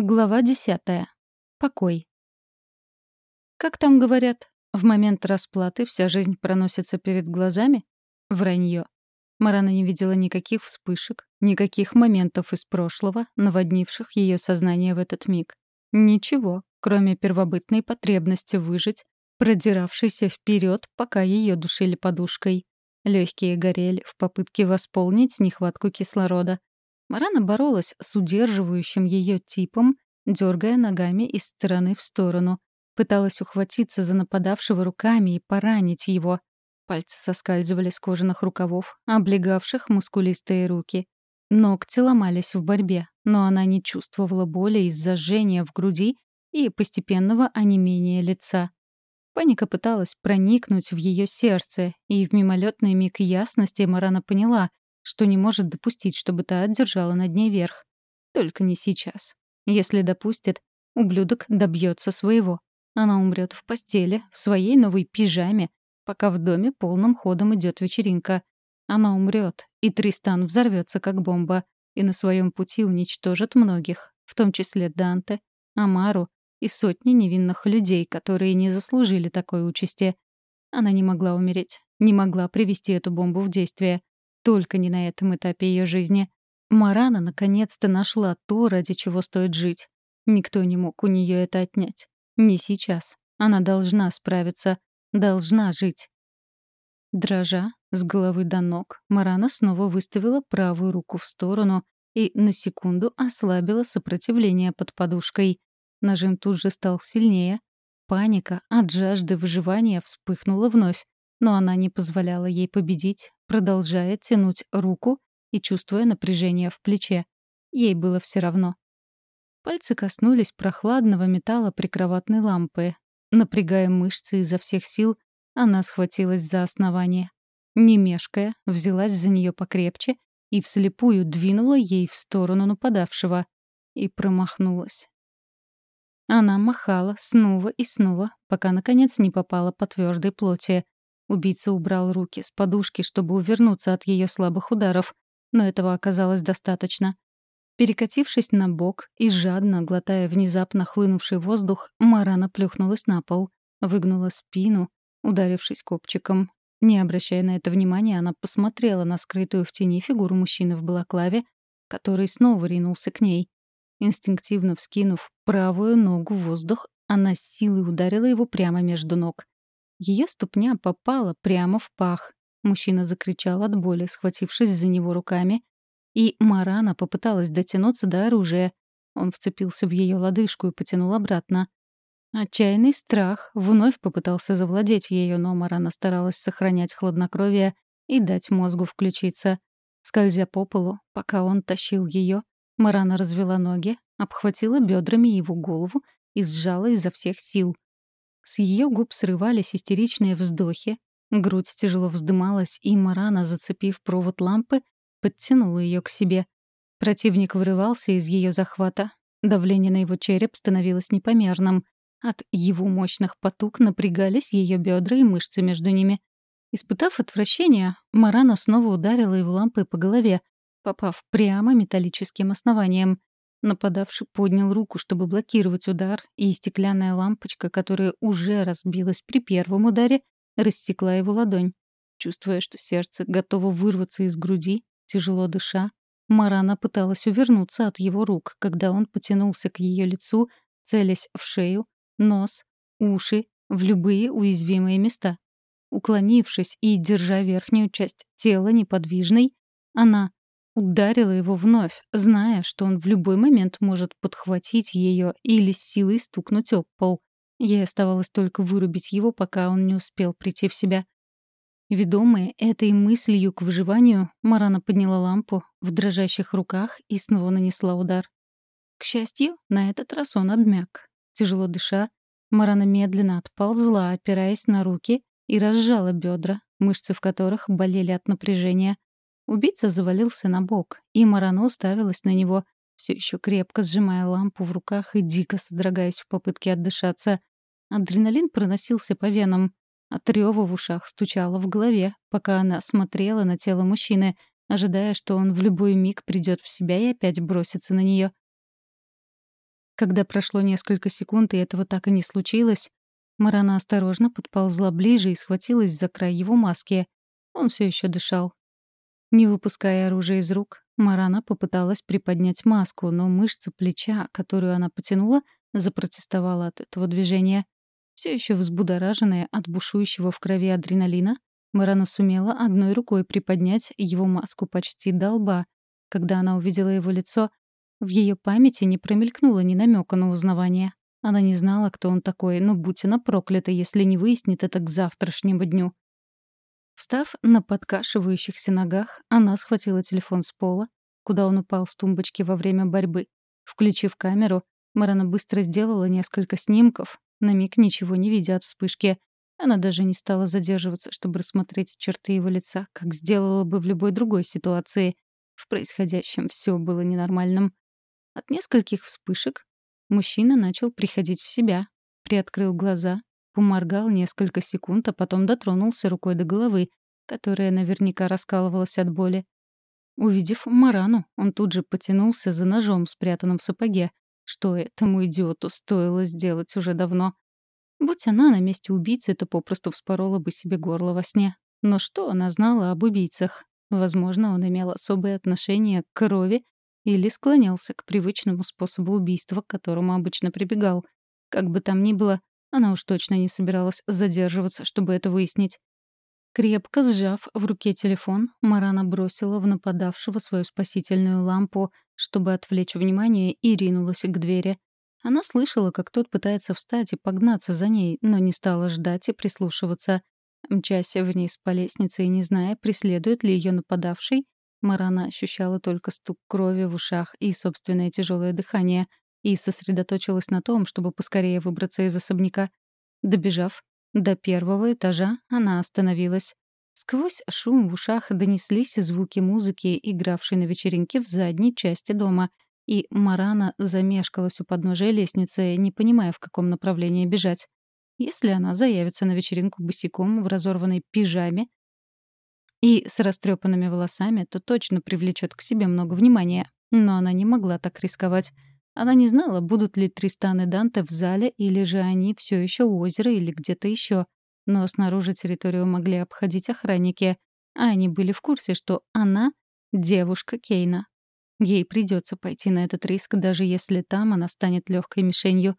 Глава десятая. Покой. Как там говорят, в момент расплаты вся жизнь проносится перед глазами? Вранье. Марана не видела никаких вспышек, никаких моментов из прошлого, наводнивших ее сознание в этот миг. Ничего, кроме первобытной потребности выжить, продиравшейся вперед, пока ее душили подушкой. Легкие горели в попытке восполнить нехватку кислорода. Марана боролась с удерживающим ее типом, дергая ногами из стороны в сторону. Пыталась ухватиться за нападавшего руками и поранить его. Пальцы соскальзывали с кожаных рукавов, облегавших мускулистые руки. Ногти ломались в борьбе, но она не чувствовала боли из-за жжения в груди и постепенного онемения лица. Паника пыталась проникнуть в ее сердце, и в мимолетный миг ясности Марана поняла, что не может допустить, чтобы та одержала над ней верх. Только не сейчас. Если допустит, ублюдок добьется своего. Она умрет в постели, в своей новой пижаме, пока в доме полным ходом идет вечеринка. Она умрет, и Тристан взорвется как бомба, и на своем пути уничтожит многих, в том числе Данте, Амару и сотни невинных людей, которые не заслужили такой участи. Она не могла умереть, не могла привести эту бомбу в действие. Только не на этом этапе ее жизни. Марана наконец-то нашла то, ради чего стоит жить. Никто не мог у нее это отнять. Не сейчас. Она должна справиться. Должна жить. Дрожа, с головы до ног, Марана снова выставила правую руку в сторону и на секунду ослабила сопротивление под подушкой. Нажим тут же стал сильнее. Паника от жажды выживания вспыхнула вновь, но она не позволяла ей победить, продолжая тянуть руку и чувствуя напряжение в плече. Ей было все равно. Пальцы коснулись прохладного металла прикроватной лампы. Напрягая мышцы изо всех сил, она схватилась за основание. Не мешкая, взялась за нее покрепче и вслепую двинула ей в сторону нападавшего. И промахнулась. Она махала снова и снова, пока, наконец, не попала по твердой плоти. Убийца убрал руки с подушки, чтобы увернуться от ее слабых ударов, но этого оказалось достаточно. Перекатившись на бок и жадно глотая внезапно хлынувший воздух, Марана плюхнулась на пол, выгнула спину, ударившись копчиком. Не обращая на это внимания, она посмотрела на скрытую в тени фигуру мужчины в балаклаве, который снова ринулся к ней. Инстинктивно вскинув правую ногу в воздух, она с силой ударила его прямо между ног. Ее ступня попала прямо в пах. Мужчина закричал от боли, схватившись за него руками, и Марана попыталась дотянуться до оружия. Он вцепился в ее лодыжку и потянул обратно. Отчаянный страх вновь попытался завладеть ею, но Марана старалась сохранять хладнокровие и дать мозгу включиться. Скользя по полу, пока он тащил ее, Марана развела ноги, обхватила бедрами его голову и сжала изо всех сил — с ее губ срывались истеричные вздохи, грудь тяжело вздымалась, и Марана, зацепив провод лампы, подтянула ее к себе. Противник вырывался из ее захвата. Давление на его череп становилось непомерным. От его мощных потуг напрягались ее бедра и мышцы между ними. Испытав отвращение, Марана снова ударила его лампой по голове, попав прямо металлическим основанием. Нападавший поднял руку, чтобы блокировать удар, и стеклянная лампочка, которая уже разбилась при первом ударе, рассекла его ладонь. Чувствуя, что сердце готово вырваться из груди, тяжело дыша, Марана пыталась увернуться от его рук, когда он потянулся к ее лицу, целясь в шею, нос, уши, в любые уязвимые места. Уклонившись и держа верхнюю часть тела неподвижной, она Ударила его вновь, зная, что он в любой момент может подхватить ее или с силой стукнуть об пол. Ей оставалось только вырубить его, пока он не успел прийти в себя. Ведомая этой мыслью к выживанию, Марана подняла лампу в дрожащих руках и снова нанесла удар. К счастью, на этот раз он обмяк. Тяжело дыша, Марана медленно отползла, опираясь на руки, и разжала бедра, мышцы в которых болели от напряжения. Убийца завалился на бок, и Марано уставилась на него, все еще крепко сжимая лампу в руках и дико содрогаясь в попытке отдышаться. Адреналин проносился по венам, а трёва в ушах стучало в голове, пока она смотрела на тело мужчины, ожидая, что он в любой миг придет в себя и опять бросится на нее. Когда прошло несколько секунд, и этого так и не случилось, Марана осторожно подползла ближе и схватилась за край его маски. Он все еще дышал. Не выпуская оружие из рук, Марана попыталась приподнять маску, но мышца плеча, которую она потянула, запротестовала от этого движения. Все еще взбудораженная от бушующего в крови адреналина, Марана сумела одной рукой приподнять его маску почти до лба. Когда она увидела его лицо, в ее памяти не промелькнуло ни намека на узнавание. Она не знала, кто он такой, но будь она проклята, если не выяснит это к завтрашнему дню. Встав на подкашивающихся ногах, она схватила телефон с пола, куда он упал с тумбочки во время борьбы. Включив камеру, Марана быстро сделала несколько снимков, на миг ничего не видя от вспышки. Она даже не стала задерживаться, чтобы рассмотреть черты его лица, как сделала бы в любой другой ситуации. В происходящем все было ненормальным. От нескольких вспышек мужчина начал приходить в себя, приоткрыл глаза, поморгал несколько секунд, а потом дотронулся рукой до головы, которая наверняка раскалывалась от боли. Увидев Марану, он тут же потянулся за ножом, спрятанным в сапоге, что этому идиоту стоило сделать уже давно. Будь она на месте убийцы, то попросту вспорола бы себе горло во сне. Но что она знала об убийцах? Возможно, он имел особое отношение к крови или склонялся к привычному способу убийства, к которому обычно прибегал. Как бы там ни было, она уж точно не собиралась задерживаться, чтобы это выяснить. Крепко сжав в руке телефон, Марана бросила в нападавшего свою спасительную лампу, чтобы отвлечь внимание, и ринулась к двери. Она слышала, как тот пытается встать и погнаться за ней, но не стала ждать и прислушиваться. Мчась вниз по лестнице и не зная, преследует ли ее нападавший, Марана ощущала только стук крови в ушах и собственное тяжелое дыхание и сосредоточилась на том, чтобы поскорее выбраться из особняка. Добежав до первого этажа, она остановилась. Сквозь шум в ушах донеслись звуки музыки, игравшей на вечеринке в задней части дома, и Марана замешкалась у подножия лестницы, не понимая, в каком направлении бежать. Если она заявится на вечеринку босиком в разорванной пижаме и с растрепанными волосами, то точно привлечет к себе много внимания. Но она не могла так рисковать. Она не знала, будут ли Тристан и Данте в зале, или же они все еще у озера или где-то еще. Но снаружи территорию могли обходить охранники, а они были в курсе, что она — девушка Кейна. Ей придется пойти на этот риск, даже если там она станет легкой мишенью.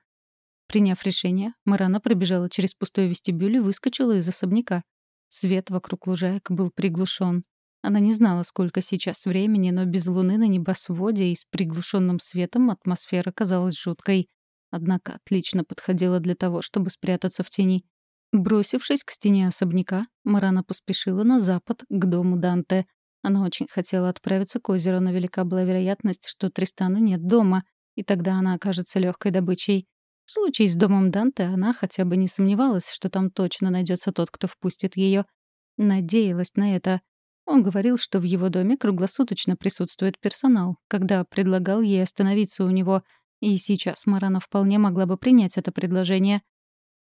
Приняв решение, Марана пробежала через пустой вестибюль и выскочила из особняка. Свет вокруг лужаек был приглушен. Она не знала, сколько сейчас времени, но без луны на небосводе и с приглушенным светом атмосфера казалась жуткой. Однако отлично подходила для того, чтобы спрятаться в тени. Бросившись к стене особняка, Марана поспешила на запад, к дому Данте. Она очень хотела отправиться к озеру, но велика была вероятность, что Тристана нет дома, и тогда она окажется легкой добычей. В случае с домом Данте она хотя бы не сомневалась, что там точно найдется тот, кто впустит ее. Надеялась на это. Он говорил, что в его доме круглосуточно присутствует персонал, когда предлагал ей остановиться у него, и сейчас Марана вполне могла бы принять это предложение.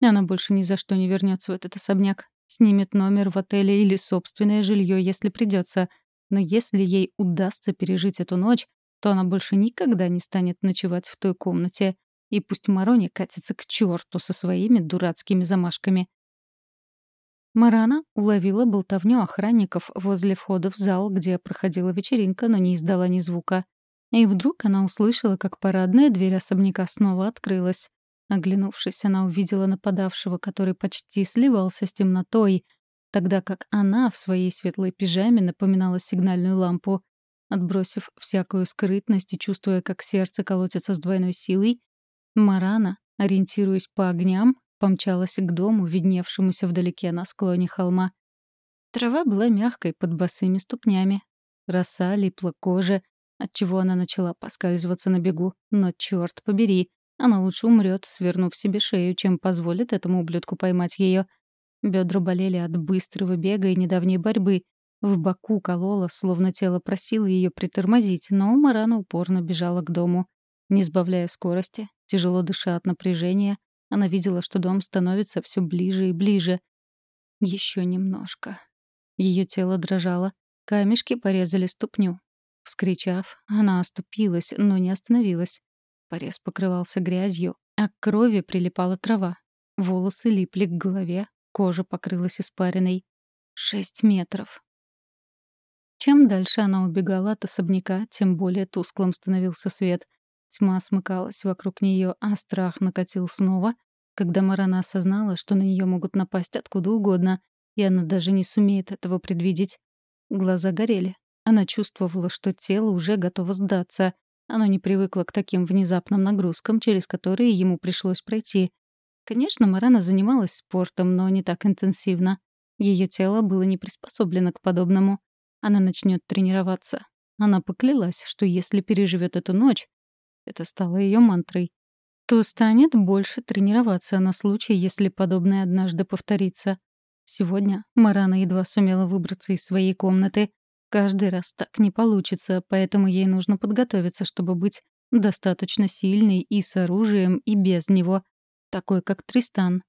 Она больше ни за что не вернется в этот особняк. Снимет номер в отеле или собственное жилье, если придется. Но если ей удастся пережить эту ночь, то она больше никогда не станет ночевать в той комнате. И пусть Марони катится к черту со своими дурацкими замашками. Марана уловила болтовню охранников возле входа в зал, где проходила вечеринка, но не издала ни звука. И вдруг она услышала, как парадная дверь особняка снова открылась. Оглянувшись, она увидела нападавшего, который почти сливался с темнотой, тогда как она в своей светлой пижаме напоминала сигнальную лампу. Отбросив всякую скрытность и чувствуя, как сердце колотится с двойной силой, Марана, ориентируясь по огням, помчалась к дому, видневшемуся вдалеке на склоне холма. Трава была мягкой под босыми ступнями. Роса липла коже, отчего она начала поскальзываться на бегу. Но черт побери, она лучше умрет, свернув себе шею, чем позволит этому ублюдку поймать ее. Бедра болели от быстрого бега и недавней борьбы. В боку колола, словно тело просило ее притормозить, но Марана упорно бежала к дому. Не сбавляя скорости, тяжело дыша от напряжения, она видела, что дом становится все ближе и ближе. Еще немножко. Ее тело дрожало. Камешки порезали ступню. Вскричав, она оступилась, но не остановилась. Порез покрывался грязью, а к крови прилипала трава. Волосы липли к голове, кожа покрылась испариной. Шесть метров. Чем дальше она убегала от особняка, тем более тусклым становился свет. Тьма смыкалась вокруг нее, а страх накатил снова, когда Марана осознала, что на нее могут напасть откуда угодно, и она даже не сумеет этого предвидеть. Глаза горели. Она чувствовала, что тело уже готово сдаться. Оно не привыкло к таким внезапным нагрузкам, через которые ему пришлось пройти. Конечно, Марана занималась спортом, но не так интенсивно. Ее тело было не приспособлено к подобному. Она начнет тренироваться. Она поклялась, что если переживет эту ночь, это стало ее мантрой, то станет больше тренироваться на случай, если подобное однажды повторится. Сегодня Марана едва сумела выбраться из своей комнаты. Каждый раз так не получится, поэтому ей нужно подготовиться, чтобы быть достаточно сильной и с оружием, и без него — такой, как Тристан.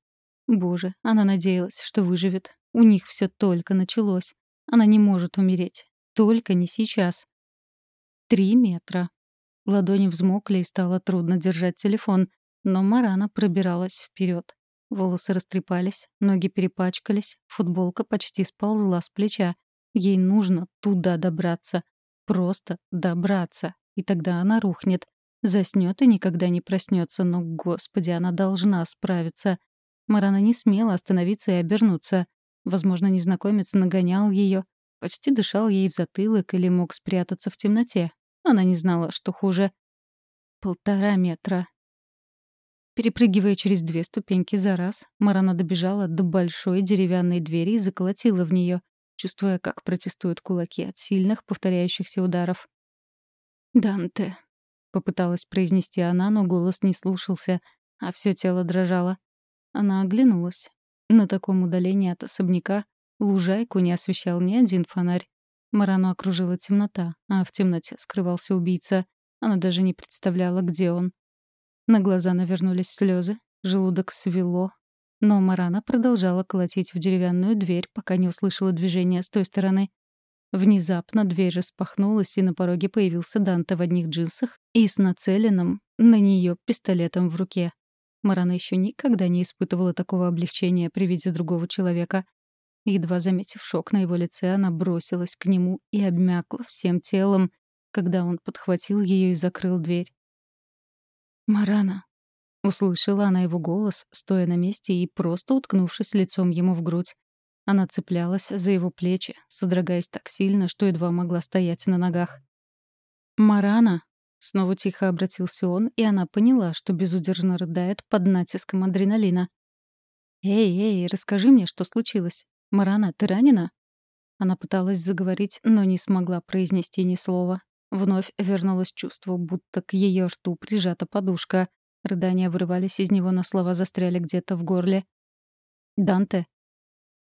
Боже, она надеялась, что выживет. У них все только началось. Она не может умереть. Только не сейчас. Три метра. Ладони взмокли и стало трудно держать телефон, но Марана пробиралась вперед. Волосы растрепались, ноги перепачкались, футболка почти сползла с плеча. Ей нужно туда добраться. Просто добраться. И тогда она рухнет. Заснёт и никогда не проснётся, но, господи, она должна справиться. Марана не смела остановиться и обернуться. Возможно, незнакомец нагонял её, почти дышал ей в затылок или мог спрятаться в темноте. Она не знала, что хуже. Полтора метра. Перепрыгивая через две ступеньки за раз, Марана добежала до большой деревянной двери и заколотила в неё, чувствуя, как протестуют кулаки от сильных повторяющихся ударов. «Данте, Попыталась произнести она, но голос не слушался, а все тело дрожало. Она оглянулась. На таком удалении от особняка лужайку не освещал ни один фонарь. Марану окружила темнота, а в темноте скрывался убийца. Она даже не представляла, где он. На глаза навернулись слезы, желудок свело. Но Марана продолжала колотить в деревянную дверь, пока не услышала движения с той стороны. Внезапно дверь распахнулась, и на пороге появился Данте в одних джинсах и с нацеленным на нее пистолетом в руке. Марана еще никогда не испытывала такого облегчения при виде другого человека. Едва заметив шок на его лице, она бросилась к нему и обмякла всем телом, когда он подхватил ее и закрыл дверь. «Марана!» — услышала она его голос, стоя на месте и просто уткнувшись лицом ему в грудь. Она цеплялась за его плечи, содрогаясь так сильно, что едва могла стоять на ногах. «Марана!» — снова тихо обратился он, и она поняла, что безудержно рыдает под натиском адреналина. «Эй, эй, расскажи мне, что случилось. Марана, ты ранена?» Она пыталась заговорить, но не смогла произнести ни слова. Вновь вернулось чувство, будто к ее рту прижата подушка. Рыдания вырывались из него, но слова застряли где-то в горле. «Данте,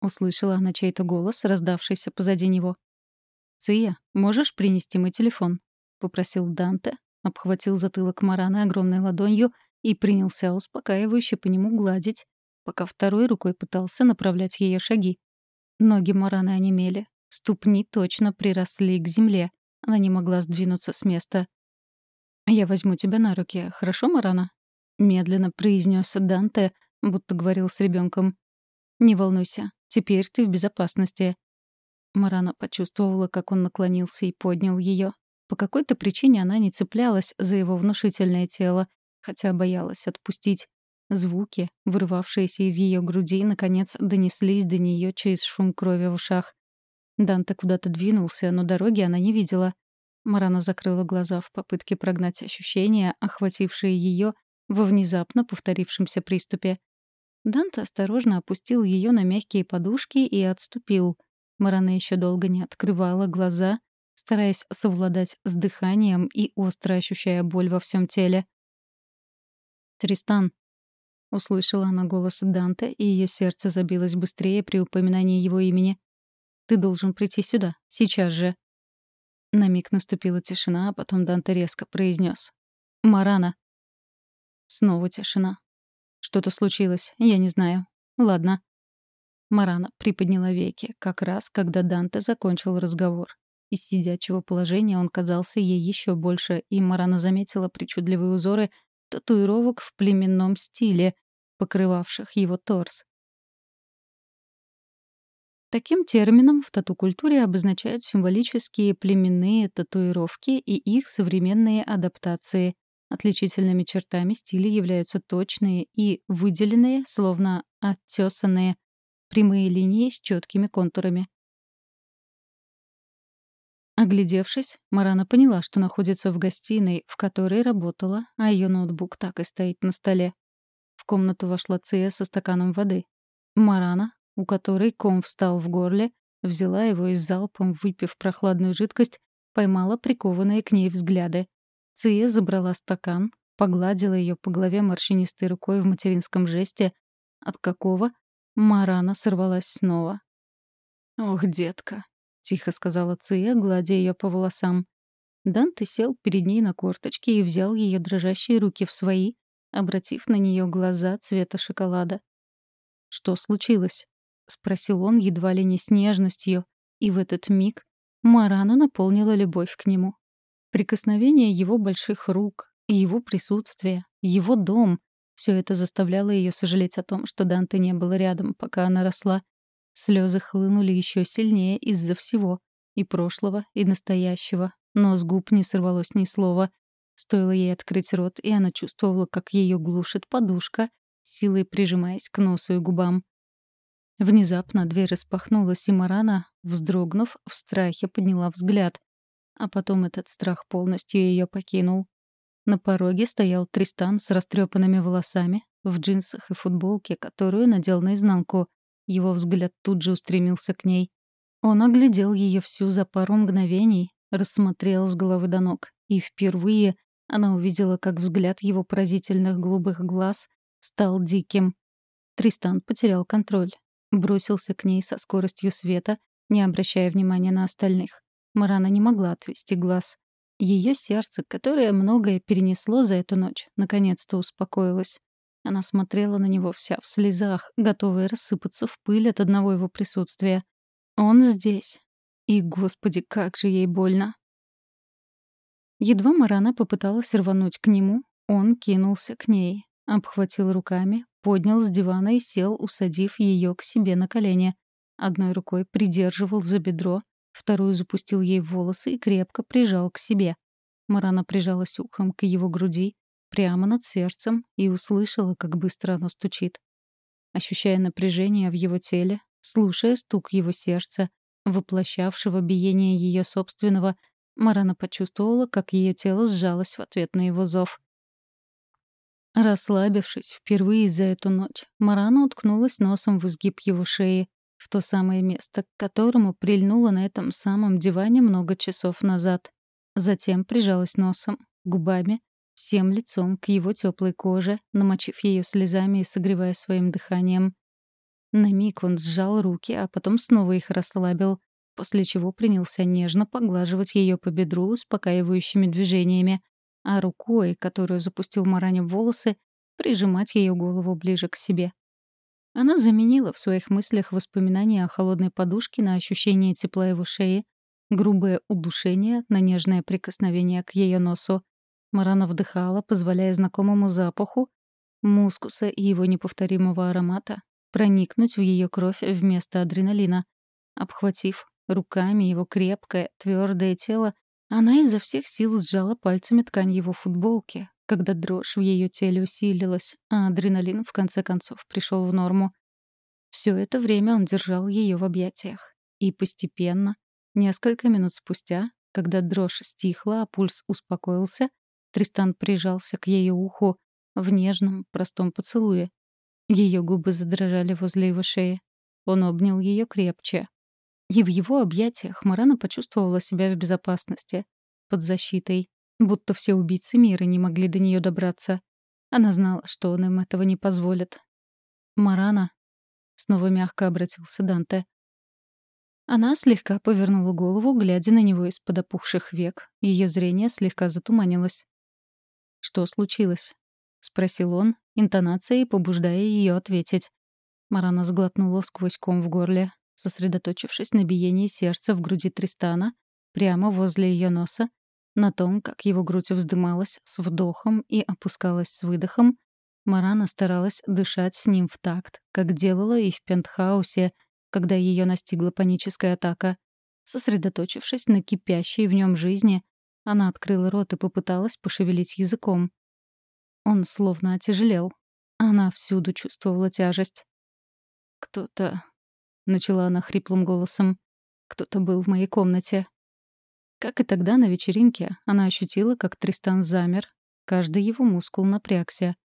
Услышала она чей-то голос, раздавшийся позади него. «Ция, можешь принести мой телефон?» — попросил Данте, обхватил затылок Мараны огромной ладонью и принялся успокаивающе по нему гладить, пока второй рукой пытался направлять ее шаги. Ноги Мараны онемели, ступни точно приросли к земле. Она не могла сдвинуться с места. «Я возьму тебя на руки, хорошо, Марана?» — медленно произнес Данте, будто говорил с ребенком. «Не волнуйся, Теперь ты в безопасности». Марана почувствовала, как он наклонился и поднял ее. По какой-то причине она не цеплялась за его внушительное тело, хотя боялась отпустить. Звуки, вырывавшиеся из ее груди, наконец донеслись до нее через шум крови в ушах. Данте куда-то двинулся, но дороги она не видела. Марана закрыла глаза в попытке прогнать ощущения, охватившие ее во внезапно повторившемся приступе. Данте осторожно опустил ее на мягкие подушки и отступил. Марана еще долго не открывала глаза, стараясь совладать с дыханием и остро ощущая боль во всем теле. «Тристан!» — услышала она голос Данте, и ее сердце забилось быстрее при упоминании его имени. «Ты должен прийти сюда, сейчас же!» На миг наступила тишина, а потом Данте резко произнес: «Марана!» Снова тишина. Что-то случилось, я не знаю. Ладно. Марана приподняла веки, как раз когда Данте закончил разговор. Из сидячего положения он казался ей еще больше, и Марана заметила причудливые узоры татуировок в племенном стиле, покрывавших его торс. Таким термином в тату-культуре обозначают символические племенные татуировки и их современные адаптации. Отличительными чертами стиля являются точные и выделенные, словно оттесанные, прямые линии с четкими контурами. Оглядевшись, Марана поняла, что находится в гостиной, в которой работала, а ее ноутбук так и стоит на столе. В комнату вошла Ция со стаканом воды. Марана, у которой ком встал в горле, взяла его и залпом, выпив прохладную жидкость, поймала прикованные к ней взгляды. Ция забрала стакан, погладила ее по голове морщинистой рукой в материнском жесте, от какого Марана сорвалась снова. «Ох, детка», — тихо сказала Ция, гладя ее по волосам. Данте сел перед ней на корточки и взял ее дрожащие руки в свои, обратив на нее глаза цвета шоколада. «Что случилось?» — спросил он едва ли не с нежностью, и в этот миг Марану наполнила любовь к нему. Прикосновение его больших рук, его присутствие, его дом — все это заставляло ее сожалеть о том, что Данте не было рядом, пока она росла. Слезы хлынули еще сильнее из-за всего — и прошлого, и настоящего, но с губ не сорвалось ни слова. Стоило ей открыть рот, и она чувствовала, как ее глушит подушка, силой прижимаясь к носу и губам. Внезапно дверь распахнулась, и Марана, вздрогнув, в страхе подняла взгляд. А потом этот страх полностью ее покинул. На пороге стоял Тристан с растрепанными волосами, в джинсах и футболке, которую надел наизнанку. Его взгляд тут же устремился к ней. Он оглядел ее всю за пару мгновений, рассмотрел с головы до ног. И впервые она увидела, как взгляд его поразительных голубых глаз стал диким. Тристан потерял контроль. Бросился к ней со скоростью света, не обращая внимания на остальных. Марана не могла отвести глаз. Ее сердце, которое многое перенесло за эту ночь, наконец-то успокоилось. Она смотрела на него вся в слезах, готовая рассыпаться в пыль от одного его присутствия. Он здесь. И, господи, как же ей больно. Едва Марана попыталась рвануть к нему, он кинулся к ней, обхватил руками, поднял с дивана и сел, усадив ее к себе на колени. Одной рукой придерживал за бедро, вторую запустил ей в волосы и крепко прижал к себе. Марана прижалась ухом к его груди, прямо над сердцем, и услышала, как быстро оно стучит. Ощущая напряжение в его теле, слушая стук его сердца, воплощавшего биение ее собственного, Марана почувствовала, как ее тело сжалось в ответ на его зов. Расслабившись впервые за эту ночь, Марана уткнулась носом в изгиб его шеи, в то самое место, к которому прильнула на этом самом диване много часов назад. Затем прижалась носом, губами, всем лицом к его теплой коже, намочив ее слезами и согревая своим дыханием. На миг он сжал руки, а потом снова их расслабил, после чего принялся нежно поглаживать ее по бедру успокаивающими движениями, а рукой, которую запустил Маране в волосы, прижимать ее голову ближе к себе. Она заменила в своих мыслях воспоминания о холодной подушке на ощущение тепла его шеи, грубое удушение на нежное прикосновение к ее носу. Марана вдыхала, позволяя знакомому запаху мускуса и его неповторимого аромата проникнуть в ее кровь вместо адреналина. Обхватив руками его крепкое, твердое тело, она изо всех сил сжала пальцами ткань его футболки, когда дрожь в ее теле усилилась, а адреналин в конце концов пришел в норму. Все это время он держал ее в объятиях. И постепенно, несколько минут спустя, когда дрожь стихла, а пульс успокоился, Тристан прижался к ее уху в нежном, простом поцелуе. Ее губы задрожали возле его шеи. Он обнял ее крепче, и в его объятиях Марана почувствовала себя в безопасности, под защитой, будто все убийцы мира не могли до нее добраться. Она знала, что он им этого не позволит. «Марана», — снова мягко обратился Данте. Она слегка повернула голову, глядя на него из-под опухших век. Ее зрение слегка затуманилось. «Что случилось?» — спросил он, интонацией побуждая ее ответить. Марана сглотнула сквозь ком в горле, сосредоточившись на биении сердца в груди Тристана, прямо возле ее носа, на том, как его грудь вздымалась с вдохом и опускалась с выдохом, Марана старалась дышать с ним в такт, как делала и в пентхаусе, когда ее настигла паническая атака. Сосредоточившись на кипящей в нем жизни, она открыла рот и попыталась пошевелить языком. Он словно отяжелел. Она всюду чувствовала тяжесть. «Кто-то...» — начала она хриплым голосом. «Кто-то был в моей комнате». Как и тогда на вечеринке, она ощутила, как Тристан замер. Каждый его мускул напрягся.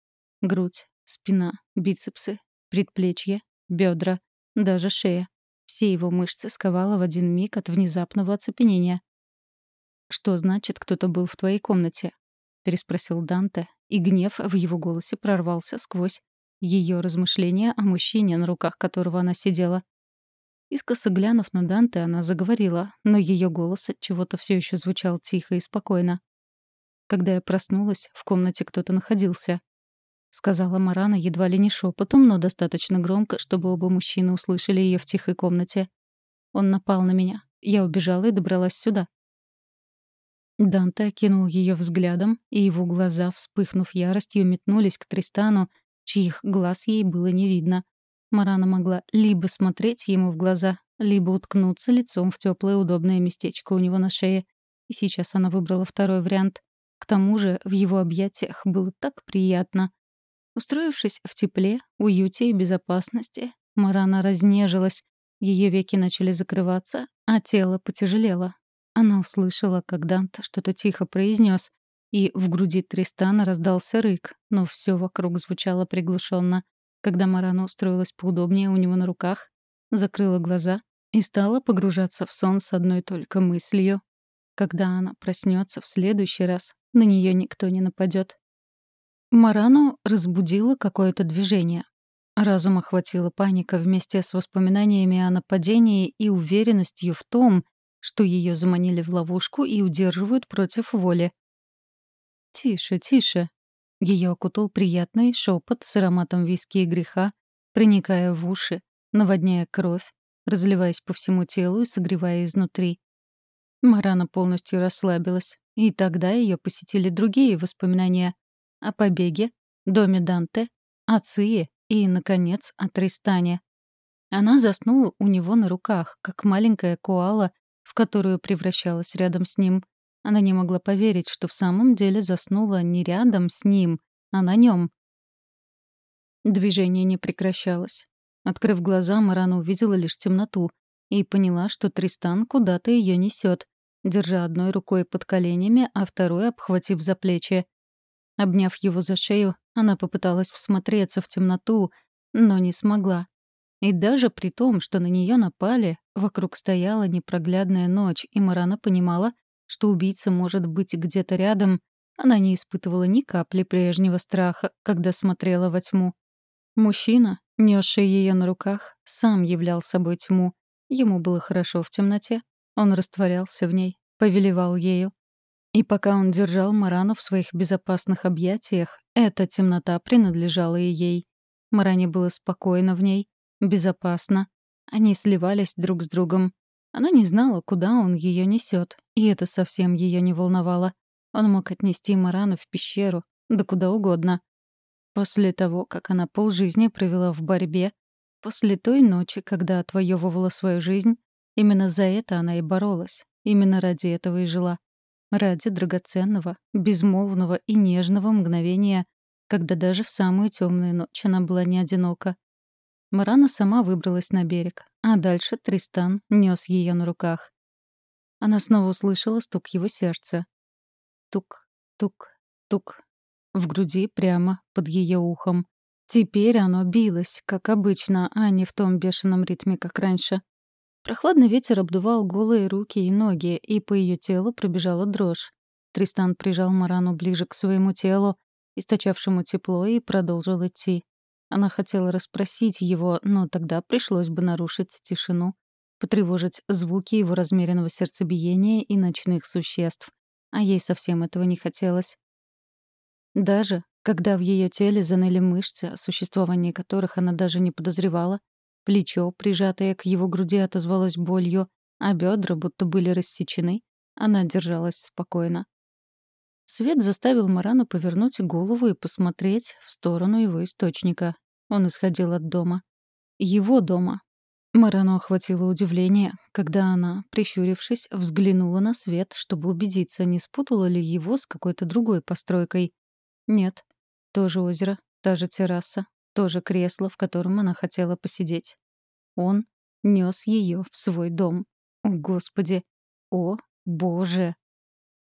Грудь, спина, бицепсы, предплечье, бедра, даже шея. Все его мышцы сковало в один миг от внезапного оцепенения. «Что значит, кто-то был в твоей комнате?» — переспросил Данте, и гнев в его голосе прорвался сквозь ее размышления о мужчине, на руках которого она сидела. Искоса глянув на Данте, она заговорила, но ее голос от чего-то все еще звучал тихо и спокойно. Когда я проснулась, в комнате кто-то находился сказала Марана едва ли не шепотом, но достаточно громко, чтобы оба мужчины услышали ее в тихой комнате. Он напал на меня. Я убежала и добралась сюда. Данте окинул ее взглядом, и его глаза, вспыхнув яростью, метнулись к Тристану, чьих глаз ей было не видно. Марана могла либо смотреть ему в глаза, либо уткнуться лицом в теплое удобное местечко у него на шее. И сейчас она выбрала второй вариант. К тому же в его объятиях было так приятно. Устроившись в тепле, уюте и безопасности, Марана разнежилась, ее веки начали закрываться, а тело потяжелело. Она услышала, как Данта что-то тихо произнес, и в груди Тристана раздался рык, но все вокруг звучало приглушенно. Когда Марана устроилась поудобнее у него на руках, закрыла глаза и стала погружаться в сон с одной только мыслью. Когда она проснется в следующий раз, на нее никто не нападет. Марану разбудило какое-то движение. Разум охватила паника вместе с воспоминаниями о нападении и уверенностью в том, что ее заманили в ловушку и удерживают против воли. «Тише, тише!» Ее окутал приятный шепот с ароматом виски и греха, проникая в уши, наводняя кровь, разливаясь по всему телу и согревая изнутри. Марана полностью расслабилась, и тогда ее посетили другие воспоминания о побеге, доме Данте, о Ции и, наконец, о Тристане. Она заснула у него на руках, как маленькая коала, в которую превращалась рядом с ним. Она не могла поверить, что в самом деле заснула не рядом с ним, а на нем. Движение не прекращалось. Открыв глаза, Марана увидела лишь темноту и поняла, что Тристан куда-то ее несет, держа одной рукой под коленями, а второй обхватив за плечи. Обняв его за шею, она попыталась всмотреться в темноту, но не смогла. И даже при том, что на нее напали, вокруг стояла непроглядная ночь, и Марана понимала, что убийца может быть где-то рядом, она не испытывала ни капли прежнего страха, когда смотрела во тьму. Мужчина, несший ее на руках, сам являл собой тьму. Ему было хорошо в темноте. Он растворялся в ней, повелевал ею. И пока он держал Марану в своих безопасных объятиях, эта темнота принадлежала и ей. Маране было спокойно в ней, безопасно. Они сливались друг с другом. Она не знала, куда он ее несет, и это совсем ее не волновало. Он мог отнести Марану в пещеру, да куда угодно. После того, как она полжизни провела в борьбе, после той ночи, когда отвоевывала свою жизнь, именно за это она и боролась, именно ради этого и жила ради драгоценного, безмолвного и нежного мгновения, когда даже в самую темную ночь она была не одинока. Марана сама выбралась на берег, а дальше Тристан нес ее на руках. Она снова услышала стук его сердца. Тук, тук, тук. В груди прямо под ее ухом. Теперь оно билось, как обычно, а не в том бешеном ритме, как раньше. Прохладный ветер обдувал голые руки и ноги, и по ее телу пробежала дрожь. Тристан прижал Марану ближе к своему телу, источавшему тепло, и продолжил идти. Она хотела расспросить его, но тогда пришлось бы нарушить тишину, потревожить звуки его размеренного сердцебиения и ночных существ. А ей совсем этого не хотелось. Даже когда в ее теле заныли мышцы, о существовании которых она даже не подозревала, Плечо, прижатое к его груди, отозвалось болью, а бедра будто были рассечены. Она держалась спокойно. Свет заставил Марану повернуть голову и посмотреть в сторону его источника. Он исходил от дома. Его дома. Марану охватило удивление, когда она, прищурившись, взглянула на свет, чтобы убедиться, не спутала ли его с какой-то другой постройкой. Нет. Тоже озеро, та же терраса, то же кресло, в котором она хотела посидеть. Он нес ее в свой дом. О, Господи! О, Боже!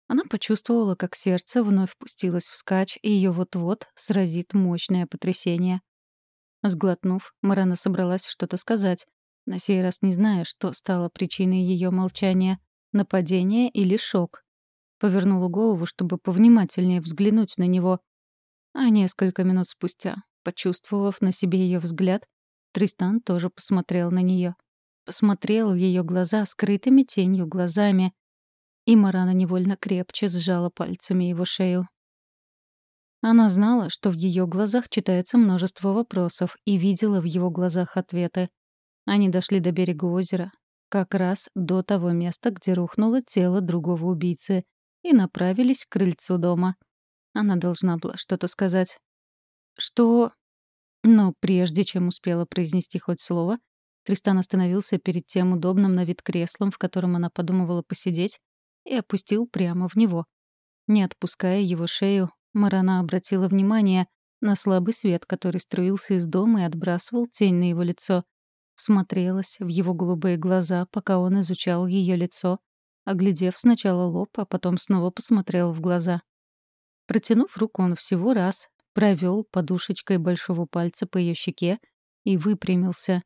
Она почувствовала, как сердце вновь пустилось вскачь, и ее вот-вот сразит мощное потрясение. Сглотнув, Марана собралась что-то сказать, на сей раз не зная, что стало причиной ее молчания — нападение или шок. Повернула голову, чтобы повнимательнее взглянуть на него. А несколько минут спустя, почувствовав на себе ее взгляд, Тристан тоже посмотрел на нее. Посмотрел в ее глаза скрытыми тенью глазами, и Марана невольно крепче сжала пальцами его шею. Она знала, что в ее глазах читается множество вопросов, и видела в его глазах ответы. Они дошли до берега озера, как раз до того места, где рухнуло тело другого убийцы, и направились к крыльцу дома. Она должна была что-то сказать. Что... Но прежде чем успела произнести хоть слово, Тристан остановился перед тем удобным на вид креслом, в котором она подумывала посидеть, и опустил прямо в него. Не отпуская его шею, Марана обратила внимание на слабый свет, который струился из дома и отбрасывал тень на его лицо. Всмотрелась в его голубые глаза, пока он изучал ее лицо, оглядев сначала лоб, а потом снова посмотрел в глаза. Протянув руку, он всего раз провел подушечкой большого пальца по ее щеке и выпрямился.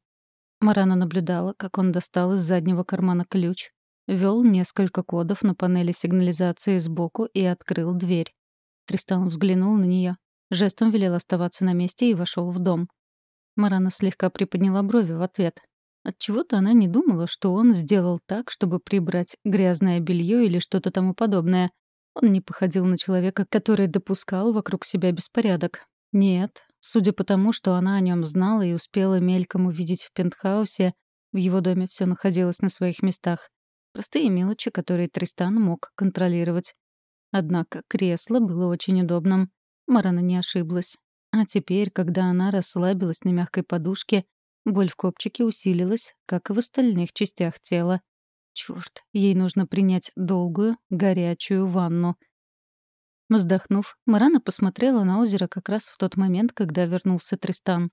Марана наблюдала, как он достал из заднего кармана ключ, ввел несколько кодов на панели сигнализации сбоку и открыл дверь. Тристан взглянул на нее, жестом велел оставаться на месте и вошел в дом. Марана слегка приподняла брови в ответ. Отчего-то она не думала, что он сделал так, чтобы прибрать грязное белье или что-то тому подобное. Он не походил на человека, который допускал вокруг себя беспорядок. Нет, судя по тому, что она о нем знала и успела мельком увидеть в пентхаусе, в его доме все находилось на своих местах. Простые мелочи, которые Тристан мог контролировать. Однако кресло было очень удобным. Марана не ошиблась. А теперь, когда она расслабилась на мягкой подушке, боль в копчике усилилась, как и в остальных частях тела. Чёрт, ей нужно принять долгую, горячую ванну. Вздохнув, Марана посмотрела на озеро как раз в тот момент, когда вернулся Тристан.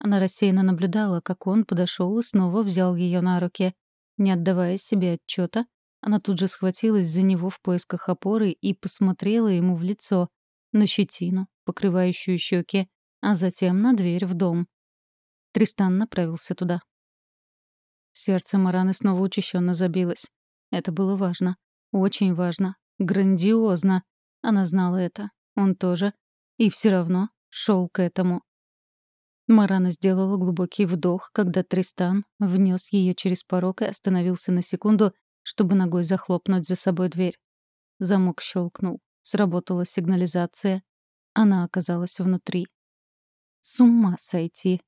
Она рассеянно наблюдала, как он подошел и снова взял ее на руки. Не отдавая себе отчета, она тут же схватилась за него в поисках опоры и посмотрела ему в лицо, на щетину, покрывающую щеки, а затем на дверь в дом. Тристан направился туда. Сердце Мараны снова учащенно забилось. Это было важно. Очень важно. Грандиозно. Она знала это. Он тоже. И все равно шел к этому. Марана сделала глубокий вдох, когда Тристан внес ее через порог и остановился на секунду, чтобы ногой захлопнуть за собой дверь. Замок щелкнул. Сработала сигнализация. Она оказалась внутри. С ума сойти.